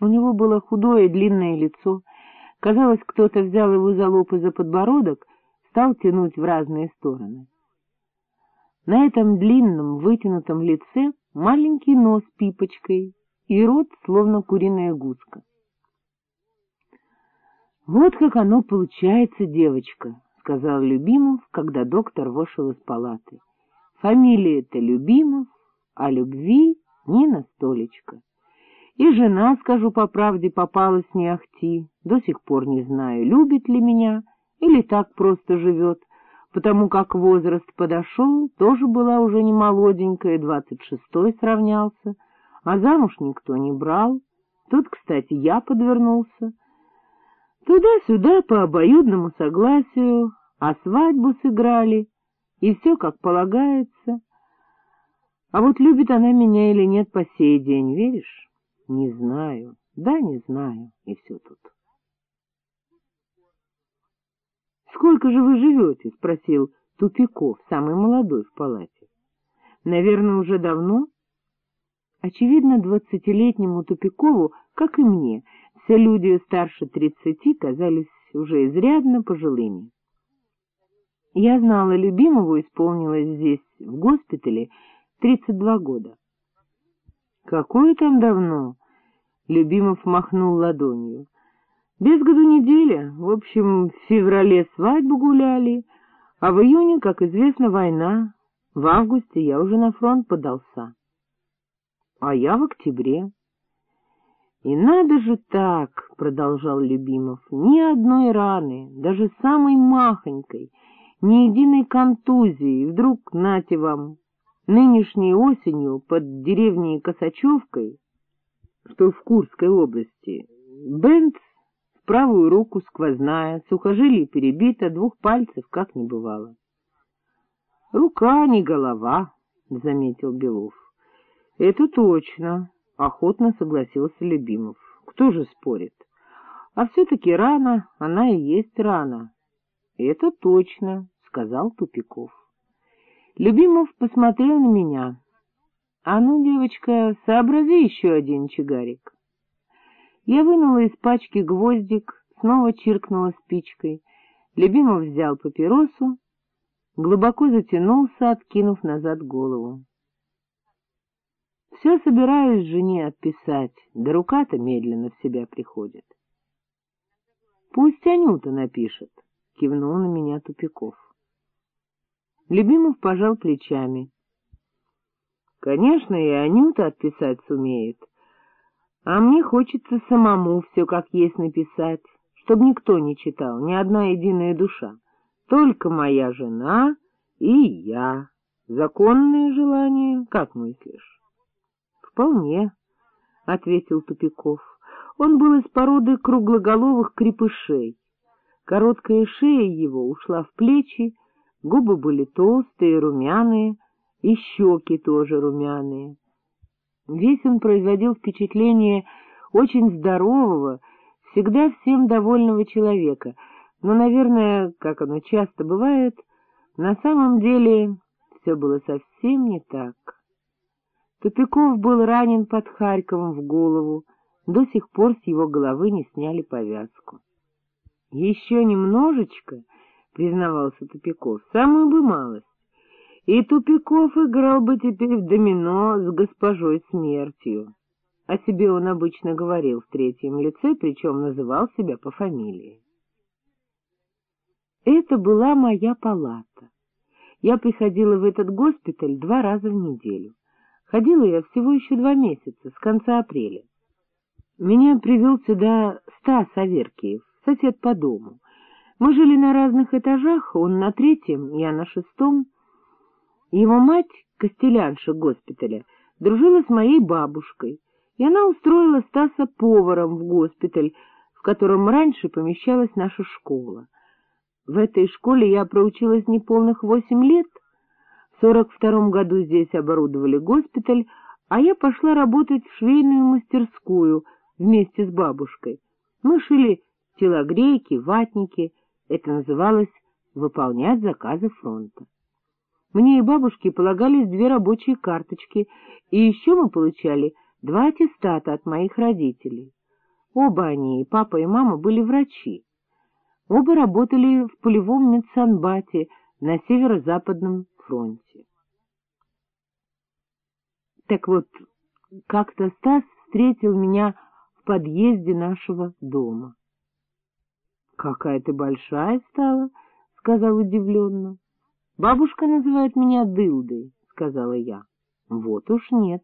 У него было худое длинное лицо. Казалось, кто-то взял его за лоб и за подбородок, стал тянуть в разные стороны. На этом длинном вытянутом лице маленький нос пипочкой и рот, словно куриная гуска. — Вот как оно получается, девочка, — сказал Любимов, когда доктор вышел из палаты. — Фамилия-то Любимов, а любви ни на столечко. И жена, скажу по правде, попалась не ахти, до сих пор не знаю, любит ли меня или так просто живет, потому как возраст подошел, тоже была уже не молоденькая, двадцать шестой сравнялся, а замуж никто не брал. Тут, кстати, я подвернулся. Туда-сюда по обоюдному согласию, а свадьбу сыграли, и все как полагается. А вот любит она меня или нет по сей день, веришь? Не знаю, да не знаю, и все тут. — Сколько же вы живете? — спросил Тупиков, самый молодой в палате. — Наверное, уже давно? Очевидно, двадцатилетнему Тупикову, как и мне, все люди старше тридцати казались уже изрядно пожилыми. Я знала, любимого исполнилось здесь, в госпитале, тридцать два года. — Какое там давно? — Любимов махнул ладонью. Без году неделя. В общем, в феврале свадьбу гуляли, а в июне, как известно, война. В августе я уже на фронт подался. А я в октябре. И надо же так, — продолжал Любимов, — ни одной раны, даже самой махонькой, ни единой контузии, вдруг, нате вам, нынешней осенью под деревней Косачевкой, что в Курской области, Бенц правую руку сквозная, сухожилие перебито, двух пальцев как не бывало. — Рука не голова, — заметил Белов. — Это точно, — охотно согласился Любимов. — Кто же спорит? А все-таки рана, она и есть рана. — Это точно, — сказал Тупиков. Любимов посмотрел на меня. — А ну, девочка, сообрази еще один чигарик. Я вынула из пачки гвоздик, снова чиркнула спичкой. Любимов взял папиросу, глубоко затянулся, откинув назад голову. Все собираюсь жене отписать, да рука-то медленно в себя приходит. — Пусть Анюта напишет, — кивнул на меня Тупиков. Любимов пожал плечами. — Конечно, и Анюта отписать сумеет, а мне хочется самому все как есть написать, чтобы никто не читал, ни одна единая душа. Только моя жена и я. Законное желание, как мыслишь? — Вполне, — ответил Тупиков. Он был из породы круглоголовых крепышей. Короткая шея его ушла в плечи, губы были толстые, румяные, и щеки тоже румяные. Весь он производил впечатление очень здорового, всегда всем довольного человека, но, наверное, как оно часто бывает, на самом деле все было совсем не так. Тупиков был ранен под Харьковом в голову, до сих пор с его головы не сняли повязку. — Еще немножечко, — признавался Тупиков, — самую бы малость и Тупиков играл бы теперь в домино с госпожой смертью. О себе он обычно говорил в третьем лице, причем называл себя по фамилии. Это была моя палата. Я приходила в этот госпиталь два раза в неделю. Ходила я всего еще два месяца, с конца апреля. Меня привел сюда Стас Аверкиев, сосед по дому. Мы жили на разных этажах, он на третьем, я на шестом, его мать, костелянша госпиталя, дружила с моей бабушкой, и она устроила Стаса поваром в госпиталь, в котором раньше помещалась наша школа. В этой школе я проучилась неполных восемь лет. В сорок втором году здесь оборудовали госпиталь, а я пошла работать в швейную мастерскую вместе с бабушкой. Мы шили телогрейки, ватники, это называлось «выполнять заказы фронта». Мне и бабушке полагались две рабочие карточки, и еще мы получали два аттестата от моих родителей. Оба они, и папа, и мама, были врачи. Оба работали в полевом медсанбате на северо-западном фронте. Так вот, как-то Стас встретил меня в подъезде нашего дома. — Какая ты большая стала, — сказал удивленно. — Бабушка называет меня Дылдой, — сказала я. — Вот уж нет.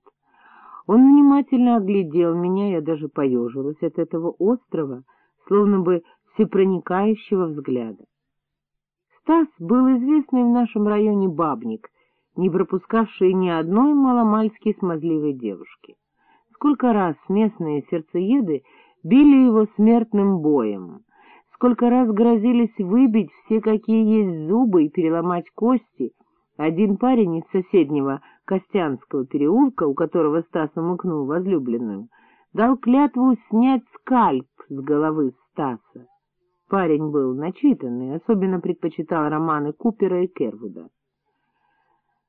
Он внимательно оглядел меня, я даже поежилась от этого острова, словно бы всепроникающего взгляда. Стас был известный в нашем районе бабник, не пропускавший ни одной маломальски смазливой девушки. Сколько раз местные сердцееды били его смертным боем, сколько раз грозились выбить все, какие есть зубы, и переломать кости. Один парень из соседнего Костянского переулка, у которого Стас умыкнул возлюбленную, дал клятву снять скальп с головы Стаса. Парень был начитанный, особенно предпочитал романы Купера и Кервуда.